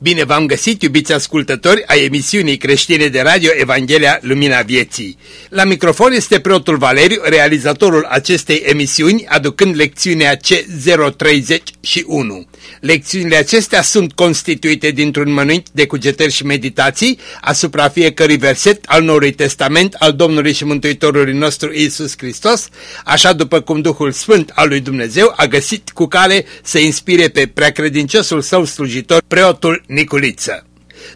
Bine v-am găsit, iubiți ascultători, a emisiunii creștine de radio Evanghelia Lumina Vieții. La microfon este preotul Valeriu, realizatorul acestei emisiuni, aducând lecțiunea C031. Lecțiunile acestea sunt constituite dintr-un mănânc de cugetări și meditații asupra fiecărui verset al Noului Testament al Domnului și Mântuitorului nostru Isus Hristos, așa după cum Duhul Sfânt al lui Dumnezeu a găsit cu cale să inspire pe preacredinciosul său slujitor, preotul Niculiță.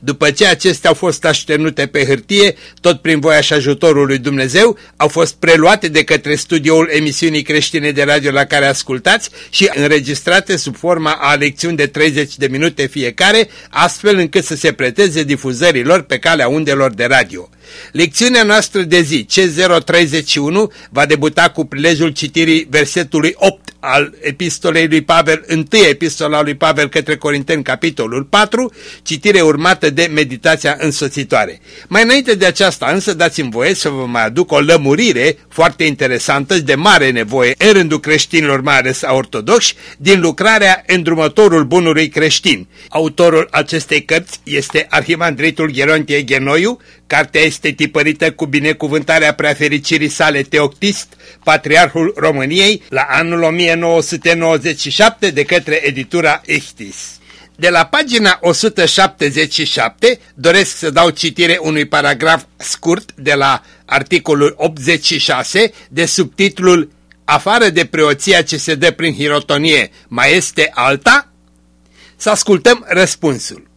După ce acestea au fost așternute pe hârtie, tot prin voia și ajutorul lui Dumnezeu, au fost preluate de către studioul emisiunii creștine de radio la care ascultați și înregistrate sub forma a lecțiuni de 30 de minute fiecare, astfel încât să se preteze difuzărilor pe calea undelor de radio. Lecțiunea noastră de zi, C031, va debuta cu prilejul citirii versetului 8 al epistolei lui Pavel, întâia epistola lui Pavel către Corinteni, capitolul 4, citire urmată de meditația însoțitoare. Mai înainte de aceasta însă dați-mi voie să vă mai aduc o lămurire foarte interesantă și de mare nevoie în rândul creștinilor, mai ales a ortodoxi, din lucrarea Îndrumătorul Bunului Creștin. Autorul acestei cărți este Arhimandritul Gherontie Genoiu, Cartea este tipărită cu binecuvântarea preafericirii sale Teoctist, Patriarhul României, la anul 1997 de către editura Echtis. De la pagina 177 doresc să dau citire unui paragraf scurt de la articolul 86 de subtitlul Afară de preoția ce se dă prin hirotonie, mai este alta? Să ascultăm răspunsul.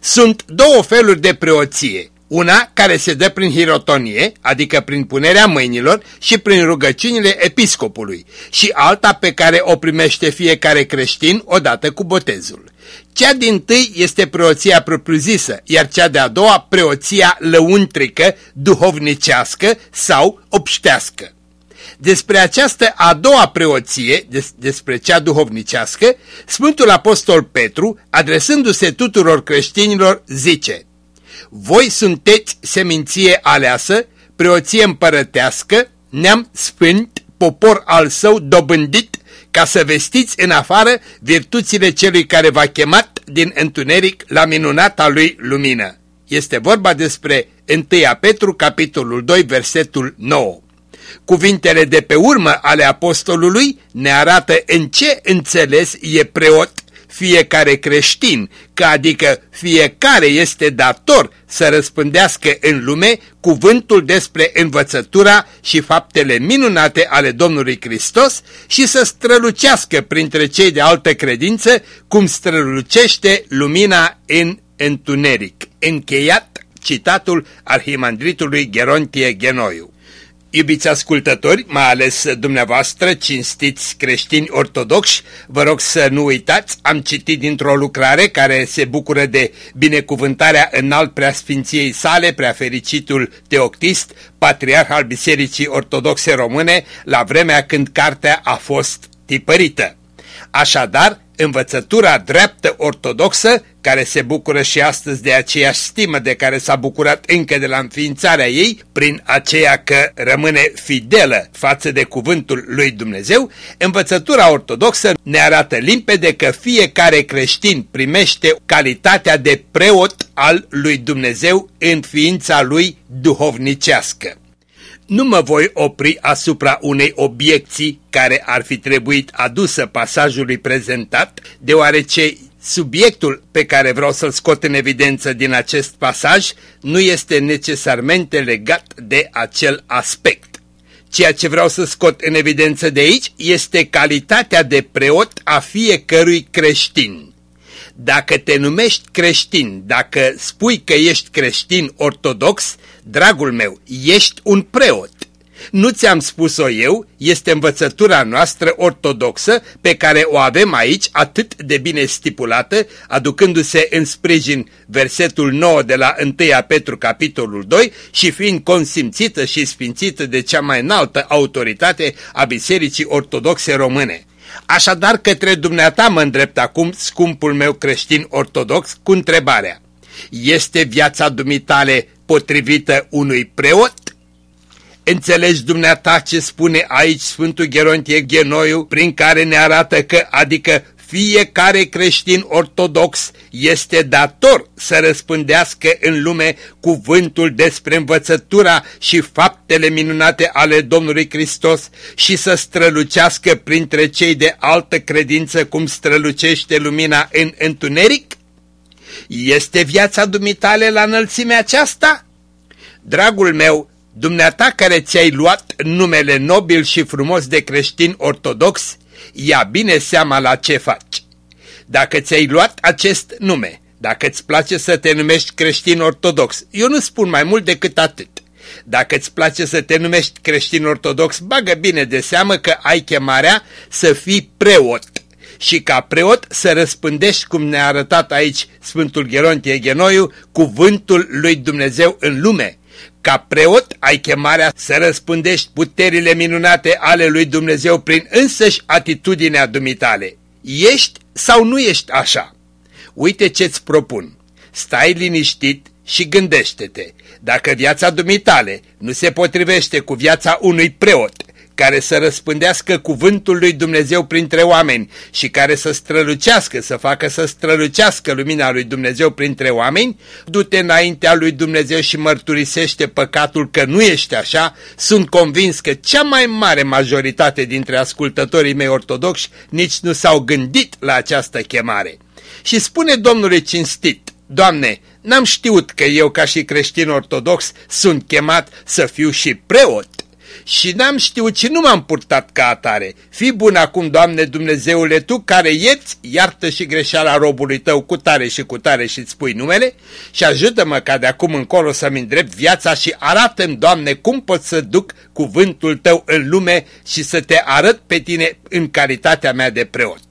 Sunt două feluri de preoție, una care se dă prin hirotonie, adică prin punerea mâinilor și prin rugăciunile episcopului, și alta pe care o primește fiecare creștin odată cu botezul. Cea din tâi este preoția propriu-zisă, iar cea de-a doua preoția lăuntrică, duhovnicească sau obștească. Despre această a doua preoție, des, despre cea duhovnicească, Sfântul Apostol Petru, adresându-se tuturor creștinilor, zice voi sunteți seminție aleasă, preoție împărătească, neam sfânt, popor al său dobândit, ca să vestiți în afară virtuțile celui care v-a chemat din întuneric la minunata lui lumină. Este vorba despre 1 Petru, capitolul 2, versetul 9. Cuvintele de pe urmă ale apostolului ne arată în ce înțeles e preot fiecare creștin, că adică fiecare este dator să răspândească în lume cuvântul despre învățătura și faptele minunate ale Domnului Hristos și să strălucească printre cei de altă credință cum strălucește lumina în întuneric. Încheiat citatul arhimandritului Gerontie Genoiu. Iubiți ascultători, mai ales dumneavoastră, cinstiți creștini ortodoxi, vă rog să nu uitați, am citit dintr-o lucrare care se bucură de binecuvântarea înalt preasfinției sale, preafericitul Teoctist, patriarh al Bisericii Ortodoxe Române, la vremea când cartea a fost tipărită. Așadar, învățătura dreaptă ortodoxă, care se bucură și astăzi de aceeași stimă de care s-a bucurat încă de la înființarea ei, prin aceea că rămâne fidelă față de cuvântul lui Dumnezeu, învățătura ortodoxă ne arată limpede că fiecare creștin primește calitatea de preot al lui Dumnezeu în ființa lui duhovnicească. Nu mă voi opri asupra unei obiecții care ar fi trebuit adusă pasajului prezentat, deoarece subiectul pe care vreau să-l scot în evidență din acest pasaj nu este necesarmente legat de acel aspect. Ceea ce vreau să scot în evidență de aici este calitatea de preot a fiecărui creștin. Dacă te numești creștin, dacă spui că ești creștin ortodox, dragul meu, ești un preot. Nu ți-am spus-o eu, este învățătura noastră ortodoxă pe care o avem aici atât de bine stipulată, aducându-se în sprijin versetul 9 de la 1 Petru capitolul 2 și fiind consimțită și sfințită de cea mai înaltă autoritate a Bisericii Ortodoxe Române. Așadar către dumneata mă îndrept acum, scumpul meu creștin ortodox, cu întrebarea. Este viața dumitale potrivită unui preot? Înțelegi dumneata ce spune aici Sfântul Gerontie Genoiu, prin care ne arată că, adică fiecare creștin ortodox este dator să răspândească în lume cuvântul despre învățătura și faptele minunate ale Domnului Hristos și să strălucească printre cei de altă credință cum strălucește lumina în întuneric? Este viața dumitale la înălțimea aceasta? Dragul meu, dumneata care ți-ai luat numele nobil și frumos de creștin ortodox, ia bine seama la ce faci. Dacă ți-ai luat acest nume, dacă îți place să te numești creștin ortodox, eu nu spun mai mult decât atât. Dacă îți place să te numești creștin ortodox, bagă bine de seamă că ai chemarea să fii preot și ca preot să răspândești, cum ne-a arătat aici Sfântul Gerontie Genoiu, cuvântul lui Dumnezeu în lume. Ca preot ai chemarea să răspândești puterile minunate ale lui Dumnezeu prin însăși atitudinea dumitale. Ești sau nu ești așa? Uite ce-ți propun. Stai liniștit și gândește-te. Dacă viața dumitale nu se potrivește cu viața unui preot, care să răspândească cuvântul lui Dumnezeu printre oameni și care să strălucească, să facă să strălucească lumina lui Dumnezeu printre oameni, du-te înaintea lui Dumnezeu și mărturisește păcatul că nu ești așa, sunt convins că cea mai mare majoritate dintre ascultătorii mei ortodoxi nici nu s-au gândit la această chemare. Și spune Domnului cinstit, Doamne, n-am știut că eu ca și creștin ortodox sunt chemat să fiu și preot și n-am știut și nu m-am purtat ca atare. Fii bun acum, Doamne Dumnezeule, Tu care ieți, iartă și greșeala robului Tău cu tare și cu tare și îți spui numele și ajută-mă ca de acum încolo să-mi îndrept viața și arată-mi, Doamne, cum pot să duc cuvântul Tău în lume și să Te arăt pe Tine în calitatea mea de preot.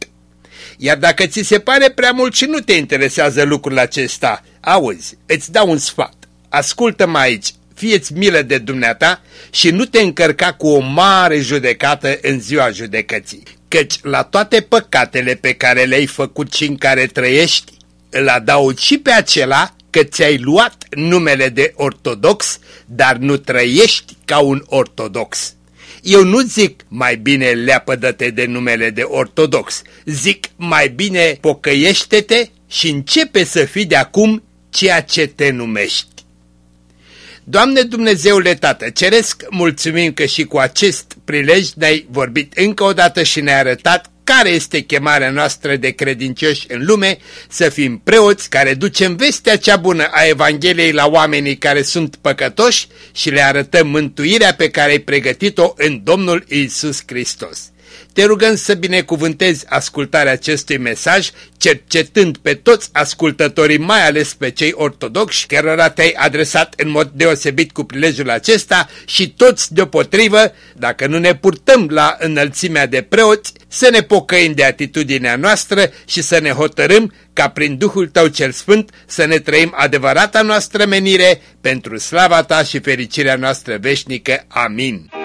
Iar dacă ți se pare prea mult și nu te interesează lucrul acesta, auzi, îți dau un sfat. Ascultă-mă aici, fieți milă de dumneata și nu te încărca cu o mare judecată în ziua judecății, căci la toate păcatele pe care le-ai făcut și în care trăiești, îl adaug și pe acela că ți-ai luat numele de ortodox, dar nu trăiești ca un ortodox. Eu nu zic mai bine leapădă-te de numele de ortodox, zic mai bine pocăiește-te și începe să fii de acum ceea ce te numești. Doamne Dumnezeule Tată, ceresc mulțumim că și cu acest prilej ne-ai vorbit încă o dată și ne-ai arătat care este chemarea noastră de credincioși în lume, să fim preoți care ducem vestea cea bună a Evangheliei la oamenii care sunt păcătoși și le arătăm mântuirea pe care ai pregătit-o în Domnul Isus Hristos. Te rugăm să binecuvântezi ascultarea acestui mesaj, cercetând pe toți ascultătorii, mai ales pe cei ortodoxi, cărora te-ai adresat în mod deosebit cu prilejul acesta și toți deopotrivă, dacă nu ne purtăm la înălțimea de preoți, să ne pocăim de atitudinea noastră și să ne hotărâm ca prin Duhul Tău cel Sfânt să ne trăim adevărata noastră menire pentru slava Ta și fericirea noastră veșnică. Amin.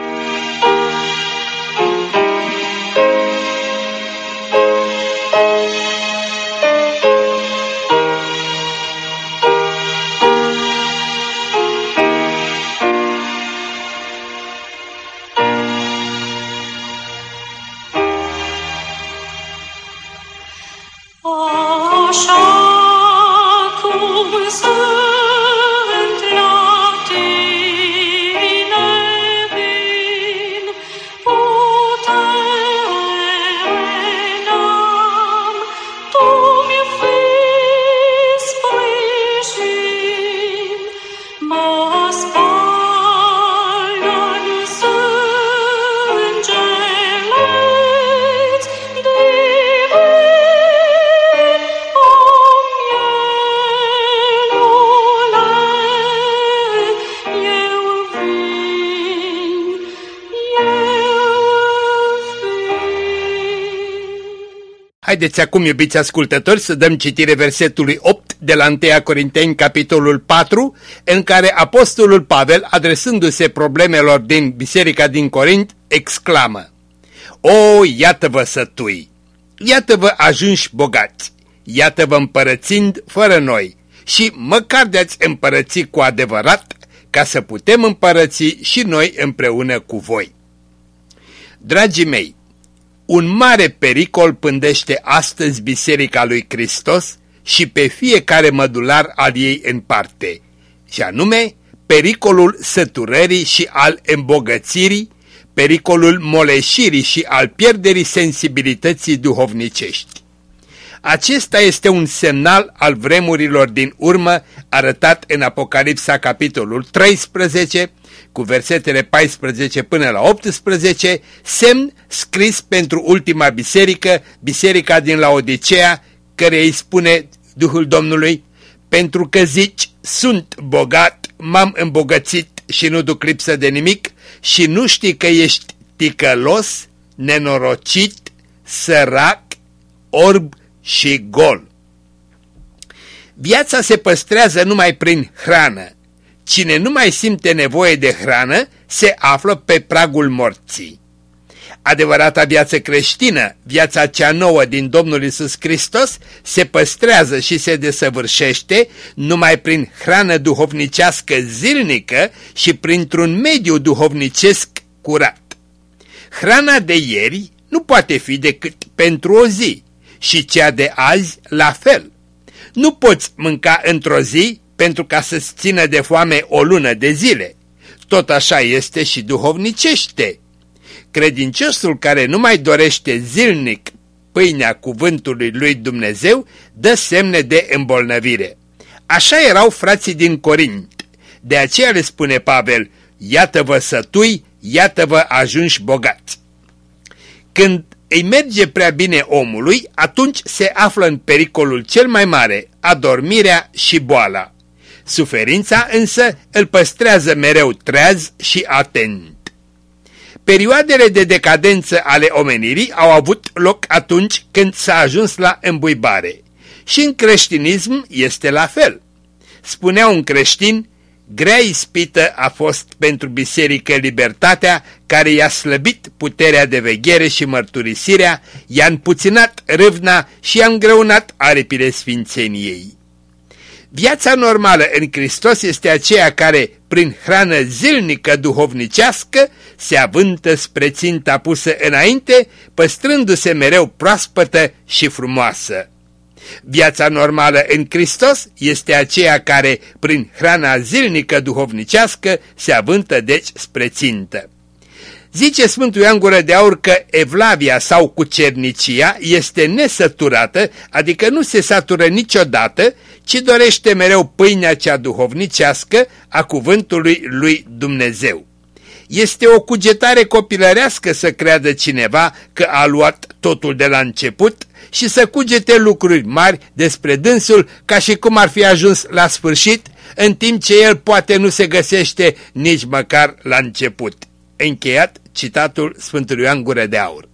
Haideți acum, iubiți ascultători, să dăm citire versetului 8 de la 1 Corinteni, capitolul 4, în care apostolul Pavel, adresându-se problemelor din biserica din Corint, exclamă O, iată-vă sătui! Iată-vă ajunși bogați! Iată-vă împărățind fără noi! Și măcar de-ați împărăți cu adevărat, ca să putem împărăți și noi împreună cu voi. Dragii mei, un mare pericol pândește astăzi Biserica lui Hristos și pe fiecare mădular al ei în parte, și anume pericolul săturării și al îmbogățirii, pericolul moleșirii și al pierderii sensibilității duhovnicești. Acesta este un semnal al vremurilor din urmă arătat în Apocalipsa capitolul 13 cu versetele 14 până la 18, semn scris pentru ultima biserică, biserica din Laodicea, care îi spune Duhul Domnului, pentru că zici, sunt bogat, m-am îmbogățit și nu duc lipsă de nimic și nu știi că ești ticălos, nenorocit, sărac, orb și gol. Viața se păstrează numai prin hrană. Cine nu mai simte nevoie de hrană, se află pe pragul morții. Adevărata viață creștină, viața cea nouă din Domnul Isus Hristos, se păstrează și se desăvârșește numai prin hrană duhovnicească zilnică și printr-un mediu duhovnicesc curat. Hrana de ieri nu poate fi decât pentru o zi și cea de azi la fel. Nu poți mânca într-o zi pentru ca să-ți țină de foame o lună de zile. Tot așa este și duhovnicește. Credinciosul care nu mai dorește zilnic pâinea cuvântului lui Dumnezeu dă semne de îmbolnăvire. Așa erau frații din Corint. De aceea le spune Pavel, iată-vă sătui, iată-vă ajunși bogați. Când îi merge prea bine omului, atunci se află în pericolul cel mai mare, adormirea și boala. Suferința însă îl păstrează mereu treaz și atent. Perioadele de decadență ale omenirii au avut loc atunci când s-a ajuns la îmbuibare. Și în creștinism este la fel. Spunea un creștin, grea ispită a fost pentru biserică libertatea care i-a slăbit puterea de veghere și mărturisirea, i-a împuținat râvna și i-a îngreunat aripile sfințeniei. Viața normală în Hristos este aceea care, prin hrană zilnică duhovnicească, se avântă spre ținta pusă înainte, păstrându-se mereu proaspătă și frumoasă. Viața normală în Hristos este aceea care, prin hrana zilnică duhovnicească, se avântă deci spre țintă. Zice Sfântul Ioan Gură de Aur că evlavia sau cucernicia este nesăturată, adică nu se satură niciodată, ci dorește mereu pâinea cea duhovnicească a cuvântului lui Dumnezeu. Este o cugetare copilărească să creadă cineva că a luat totul de la început și să cugete lucruri mari despre dânsul ca și cum ar fi ajuns la sfârșit, în timp ce el poate nu se găsește nici măcar la început. Încheiat citatul Sfântului Ioan Gură de Aur.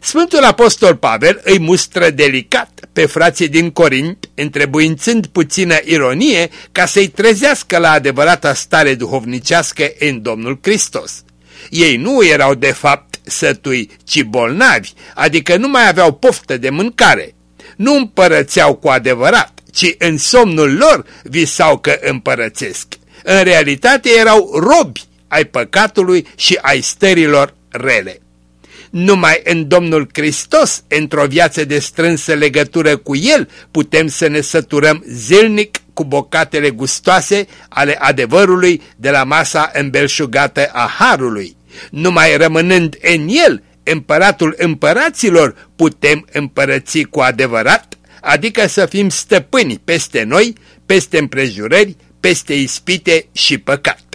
Sfântul Apostol Pavel îi mustră delicat pe frații din Corint, întrebuințând puțină ironie ca să-i trezească la adevărata stare duhovnicească în Domnul Hristos. Ei nu erau de fapt sătui, ci bolnavi, adică nu mai aveau poftă de mâncare. Nu împărățeau cu adevărat, ci în somnul lor visau că împărățesc. În realitate erau robi ai păcatului și ai stărilor rele. Numai în Domnul Hristos, într-o viață de strânsă legătură cu El, putem să ne săturăm zilnic cu bocatele gustoase ale adevărului de la masa îmbelșugată a Harului. Numai rămânând în El, împăratul împăraților, putem împărăți cu adevărat, adică să fim stăpâni peste noi, peste împrejurări, peste ispite și păcat.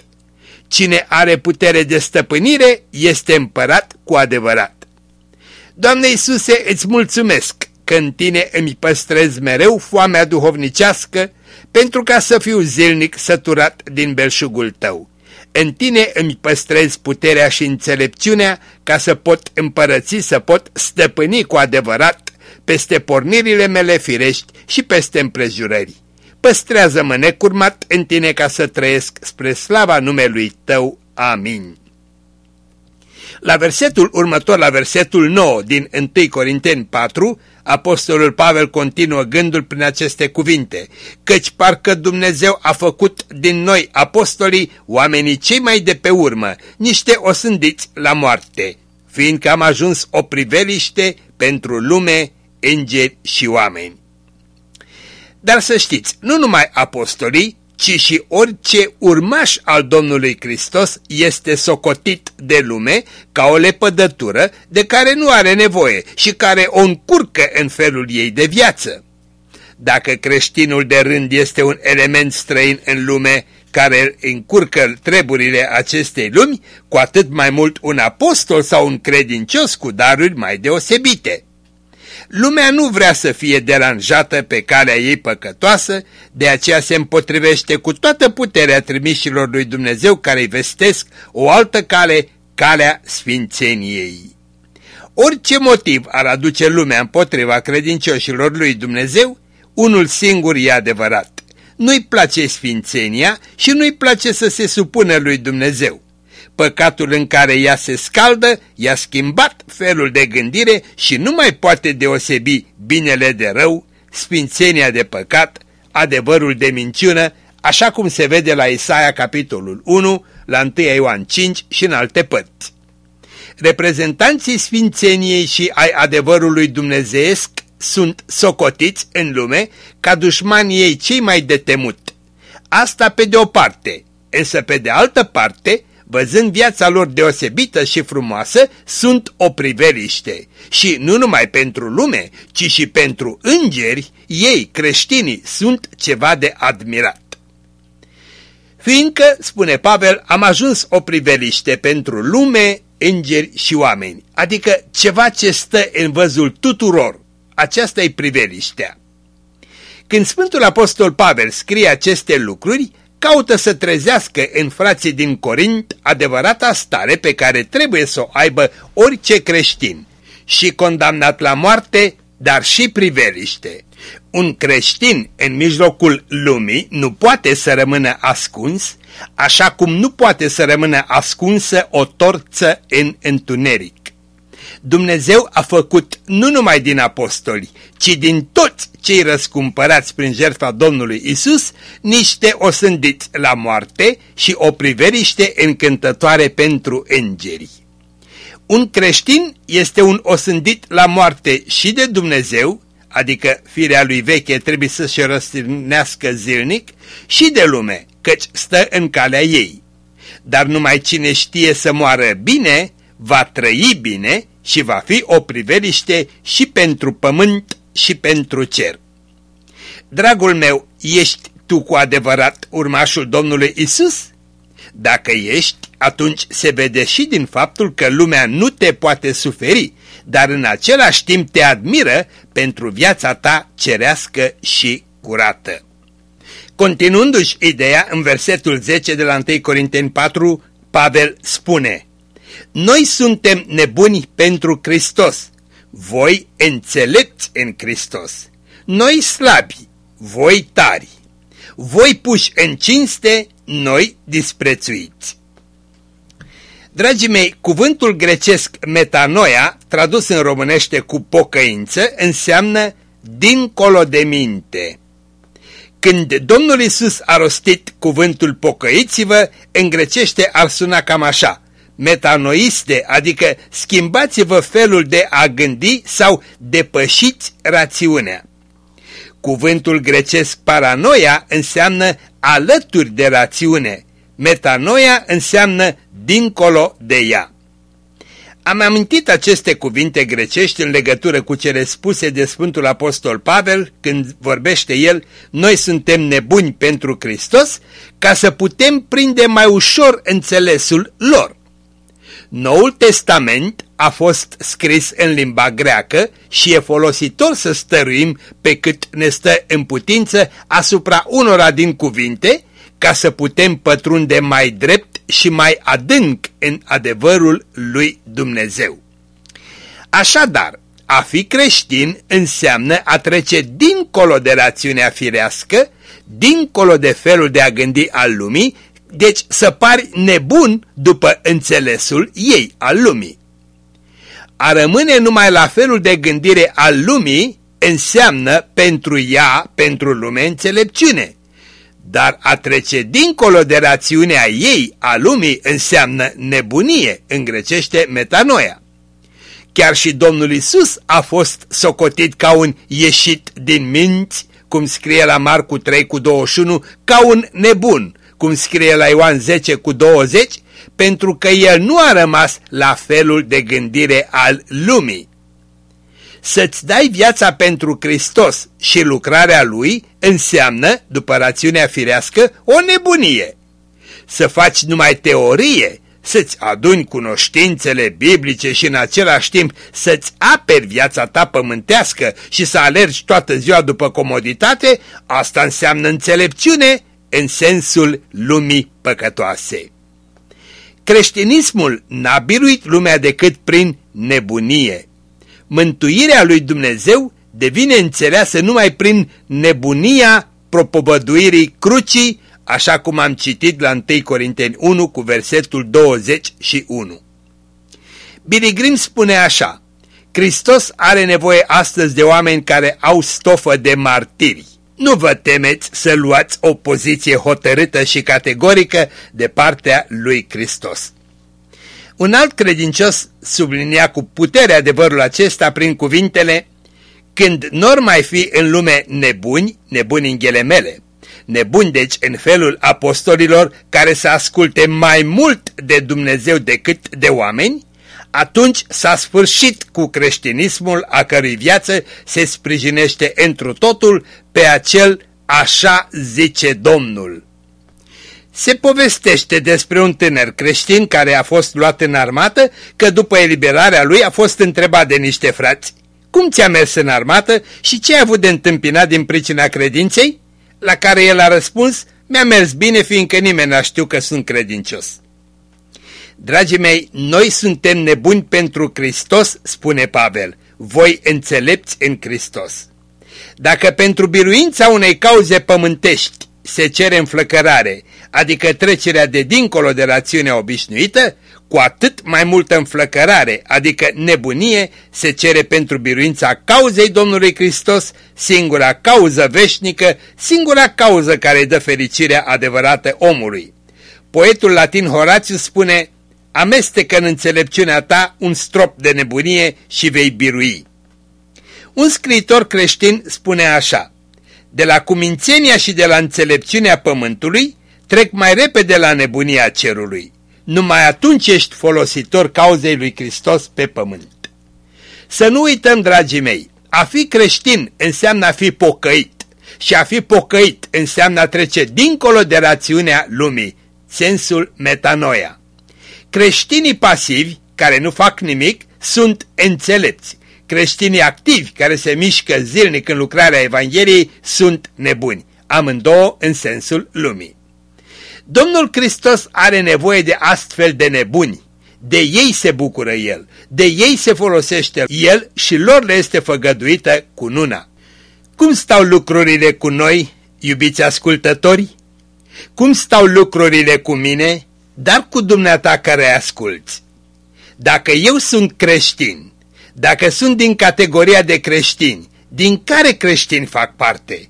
Cine are putere de stăpânire este împărat cu adevărat. Doamne Iisuse, îți mulțumesc că în tine îmi păstrez mereu foamea duhovnicească pentru ca să fiu zilnic săturat din belșugul tău. În tine îmi păstrez puterea și înțelepciunea ca să pot împărăți, să pot stăpâni cu adevărat peste pornirile mele firești și peste împrejurări. Păstrează-mă necurmat în tine ca să trăiesc spre slava numelui tău. Amin. La versetul următor, la versetul 9 din 1 Corinteni 4, Apostolul Pavel continuă gândul prin aceste cuvinte, căci parcă Dumnezeu a făcut din noi apostolii oamenii cei mai de pe urmă, niște osândiți la moarte, fiindcă am ajuns o priveliște pentru lume, îngeri și oameni. Dar să știți, nu numai apostolii, ci și orice urmaș al Domnului Hristos este socotit de lume ca o lepădătură de care nu are nevoie și care o încurcă în felul ei de viață. Dacă creștinul de rând este un element străin în lume care încurcă treburile acestei lumi, cu atât mai mult un apostol sau un credincios cu daruri mai deosebite. Lumea nu vrea să fie deranjată pe calea ei păcătoasă, de aceea se împotrivește cu toată puterea trimișilor lui Dumnezeu care îi vestesc o altă cale, calea sfințeniei. Orice motiv ar aduce lumea împotriva credincioșilor lui Dumnezeu, unul singur e adevărat. Nu-i place sfințenia și nu-i place să se supună lui Dumnezeu păcatul în care ea se scaldă i-a schimbat felul de gândire și nu mai poate deosebi binele de rău, sfințenia de păcat, adevărul de minciună, așa cum se vede la Isaia capitolul 1, la 1 Ioan 5 și în alte părți. Reprezentanții sfințeniei și ai adevărului dumnezeesc sunt socotiți în lume ca dușmanii ei cei mai de temut. Asta pe de o parte, însă pe de altă parte, văzând viața lor deosebită și frumoasă, sunt o priveliște. Și nu numai pentru lume, ci și pentru îngeri, ei, creștinii, sunt ceva de admirat. Fiindcă, spune Pavel, am ajuns o priveliște pentru lume, îngeri și oameni, adică ceva ce stă în văzul tuturor. Aceasta e priveliștea. Când Sfântul Apostol Pavel scrie aceste lucruri, caută să trezească în frații din Corint adevărata stare pe care trebuie să o aibă orice creștin și condamnat la moarte, dar și priveliște. Un creștin în mijlocul lumii nu poate să rămână ascuns, așa cum nu poate să rămână ascunsă o torță în întuneric. Dumnezeu a făcut nu numai din apostoli, ci din toți cei răscumpărați prin jertfa Domnului Isus, niște osândiți la moarte și o priveriște încântătoare pentru îngeri. Un creștin este un osândit la moarte și de Dumnezeu, adică firea lui veche trebuie să se răstignească zilnic, și de lume, căci stă în calea ei. Dar numai cine știe să moară bine, va trăi bine și va fi o priveliște și pentru pământ și pentru cer. Dragul meu, ești tu cu adevărat urmașul Domnului Isus? Dacă ești, atunci se vede și din faptul că lumea nu te poate suferi, dar în același timp te admiră pentru viața ta cerească și curată. Continuându-și ideea, în versetul 10 de la 1 Corinteni 4, Pavel spune Noi suntem nebuni pentru Hristos, voi înțelepți în Hristos, noi slabi, voi tari, voi puși în cinste, noi disprețuiți. Dragii mei, cuvântul grecesc metanoia, tradus în românește cu pocăință, înseamnă dincolo de minte. Când Domnul Isus a rostit cuvântul pocăiți-vă, în grecește ar suna cam așa, metanoiste, adică schimbați-vă felul de a gândi sau depășiți rațiunea. Cuvântul grecesc paranoia înseamnă alături de rațiune, metanoia înseamnă dincolo de ea. Am amintit aceste cuvinte grecești în legătură cu cele spuse de Sfântul Apostol Pavel când vorbește el, noi suntem nebuni pentru Hristos, ca să putem prinde mai ușor înțelesul lor. Noul Testament a fost scris în limba greacă și e folositor să stăruim pe cât ne stă în putință asupra unora din cuvinte, ca să putem pătrunde mai drept și mai adânc în adevărul lui Dumnezeu. Așadar, a fi creștin înseamnă a trece dincolo de rațiunea firească, dincolo de felul de a gândi al lumii, deci să pari nebun după înțelesul ei al lumii. A rămâne numai la felul de gândire al lumii înseamnă pentru ea, pentru lume, înțelepciune. Dar a trece dincolo de rațiunea ei a lumii înseamnă nebunie, în grecește metanoia. Chiar și Domnul Isus a fost socotit ca un ieșit din minți, cum scrie la Marcu 3 cu 21, ca un nebun, cum scrie la Ioan 10 cu 20, pentru că el nu a rămas la felul de gândire al lumii. Să-ți dai viața pentru Hristos și lucrarea Lui înseamnă, după rațiunea firească, o nebunie. Să faci numai teorie, să-ți aduni cunoștințele biblice și în același timp să-ți aperi viața ta pământească și să alergi toată ziua după comoditate, asta înseamnă înțelepciune în sensul lumii păcătoase. Creștinismul n-a biruit lumea decât prin nebunie. Mântuirea lui Dumnezeu devine înțeleasă numai prin nebunia propovăduirii crucii, așa cum am citit la 1 Corinteni 1 cu versetul 21. Billy Graham spune așa, Hristos are nevoie astăzi de oameni care au stofă de martiri. Nu vă temeți să luați o poziție hotărâtă și categorică de partea lui Hristos. Un alt credincios sublinia cu putere adevărul acesta prin cuvintele Când nor mai fi în lume nebuni, nebuni în ghelemele, nebuni deci în felul apostolilor care să asculte mai mult de Dumnezeu decât de oameni, atunci s-a sfârșit cu creștinismul a cărui viață se sprijinește întru totul pe acel așa zice Domnul. Se povestește despre un tânăr creștin care a fost luat în armată că după eliberarea lui a fost întrebat de niște frați Cum ți-a mers în armată și ce ai avut de întâmpinat din pricina credinței? La care el a răspuns, mi-a mers bine fiindcă nimeni n-a știu că sunt credincios. Dragii mei, noi suntem nebuni pentru Hristos, spune Pavel, voi înțelepți în Hristos. Dacă pentru biruința unei cauze pământești se cere înflăcărare, adică trecerea de dincolo de rațiunea obișnuită, cu atât mai multă înflăcărare, adică nebunie, se cere pentru biruința cauzei Domnului Hristos, singura cauză veșnică, singura cauză care dă fericirea adevărată omului. Poetul latin Horațiu spune, amestecă în înțelepciunea ta un strop de nebunie și vei birui. Un scriitor creștin spune așa, de la cumințenia și de la înțelepciunea pământului, trec mai repede la nebunia cerului. Numai atunci ești folositor cauzei lui Hristos pe pământ. Să nu uităm, dragii mei, a fi creștin înseamnă a fi pocăit și a fi pocăit înseamnă a trece dincolo de rațiunea lumii, sensul metanoia. Creștinii pasivi, care nu fac nimic, sunt înțelepți. Creștinii activi, care se mișcă zilnic în lucrarea Evangheliei, sunt nebuni, amândouă în sensul lumii. Domnul Hristos are nevoie de astfel de nebuni. De ei se bucură El, de ei se folosește El și lor le este făgăduită cununa. Cum stau lucrurile cu noi, iubiți ascultători? Cum stau lucrurile cu mine, dar cu dumneata care asculți? Dacă eu sunt creștin, dacă sunt din categoria de creștini, din care creștini fac parte?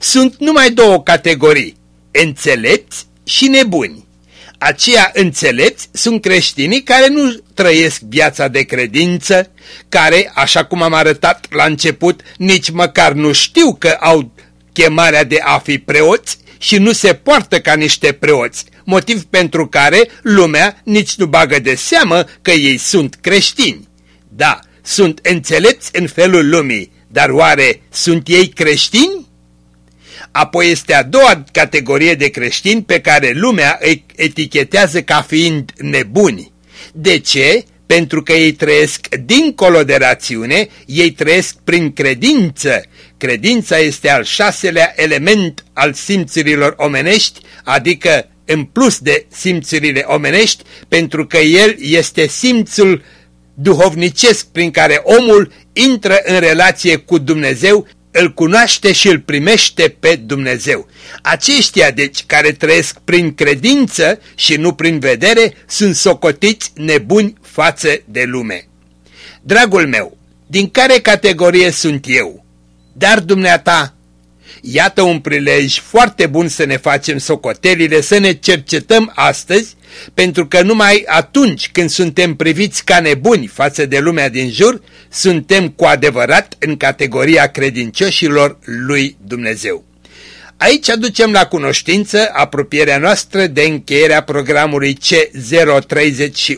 Sunt numai două categorii, înțelepți și nebuni. Aceia înțelepți sunt creștinii care nu trăiesc viața de credință, care, așa cum am arătat la început, nici măcar nu știu că au chemarea de a fi preoți și nu se poartă ca niște preoți, motiv pentru care lumea nici nu bagă de seamă că ei sunt creștini. Da, sunt înțelepți în felul lumii, dar oare sunt ei creștini? Apoi este a doua categorie de creștini pe care lumea îi etichetează ca fiind nebuni. De ce? Pentru că ei trăiesc dincolo de rațiune, ei trăiesc prin credință. Credința este al șaselea element al simțurilor omenești, adică în plus de simțurile omenești, pentru că el este simțul duhovnicesc prin care omul intră în relație cu Dumnezeu, îl cunoaște și îl primește pe Dumnezeu. Aceștia, deci, care trăiesc prin credință și nu prin vedere, sunt socotiți nebuni față de lume. Dragul meu, din care categorie sunt eu? Dar dumneata, iată un prilej foarte bun să ne facem socotelile, să ne cercetăm astăzi, pentru că numai atunci când suntem priviți ca nebuni față de lumea din jur, suntem cu adevărat în categoria credincioșilor lui Dumnezeu. Aici aducem la cunoștință apropierea noastră de încheierea programului C031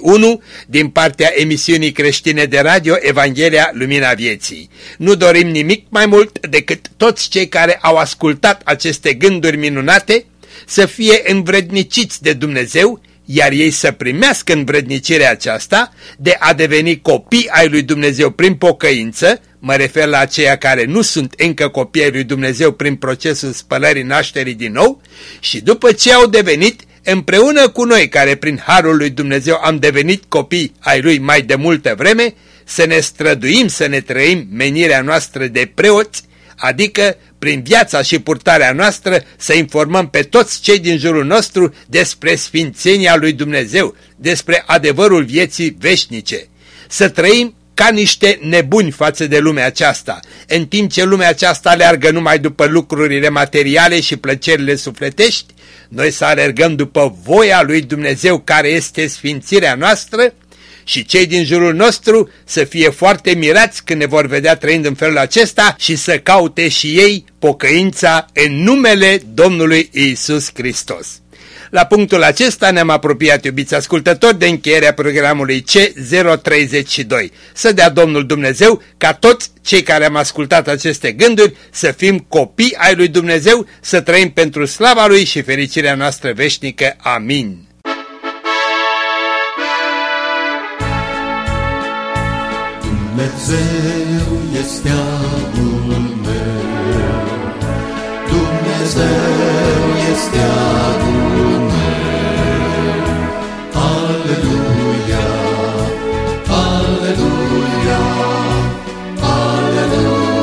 din partea emisiunii creștine de radio Evanghelia Lumina Vieții. Nu dorim nimic mai mult decât toți cei care au ascultat aceste gânduri minunate să fie învredniciți de Dumnezeu iar ei să primească învrednicirea aceasta de a deveni copii ai lui Dumnezeu prin pocăință, mă refer la aceia care nu sunt încă copii ai lui Dumnezeu prin procesul spălării nașterii din nou, și după ce au devenit, împreună cu noi care prin Harul lui Dumnezeu am devenit copii ai lui mai de multă vreme, să ne străduim să ne trăim menirea noastră de preoți, adică prin viața și purtarea noastră să informăm pe toți cei din jurul nostru despre sfințenia lui Dumnezeu, despre adevărul vieții veșnice. Să trăim ca niște nebuni față de lumea aceasta, în timp ce lumea aceasta leargă numai după lucrurile materiale și plăcerile sufletești, noi să alergăm după voia lui Dumnezeu care este sfințirea noastră și cei din jurul nostru să fie foarte mirați când ne vor vedea trăind în felul acesta și să caute și ei pocăința în numele Domnului Isus Hristos. La punctul acesta ne-am apropiat, iubiți ascultători, de încheierea programului C032. Să dea Domnul Dumnezeu ca toți cei care am ascultat aceste gânduri să fim copii ai lui Dumnezeu, să trăim pentru slava Lui și fericirea noastră veșnică. Amin. Dumnezeu este anul meu, Dumnezeu este anul meu. Aleluia, aleluia, aleluia.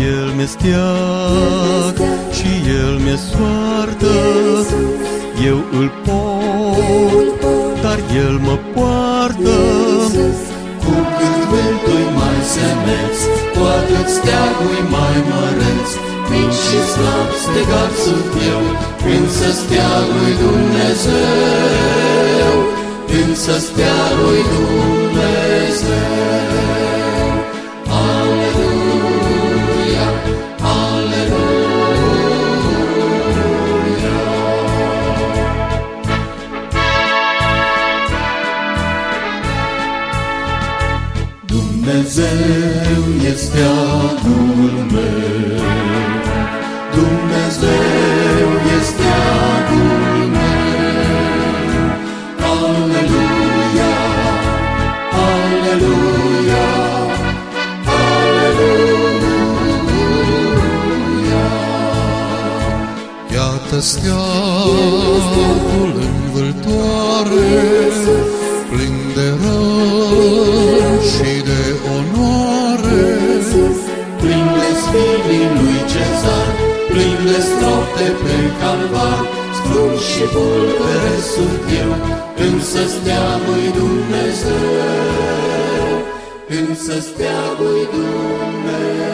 El mi steag și El mi soartă, eu îl pot, dar El mă poartă. Cu cât vântul mai semeț, cu atât steagul mai măreț, Mic și slab stegat sunt eu, însă steagul Dumnezeu, însă steagul Dumnezeu. Dumnezeu este anul meu, Dumnezeu este anul meu. Aleluia, aleluia, aleluia. Iată steagul și pulbere sunt eu, însă stea voi Dumnezeu, însă stea voi Dumnezeu.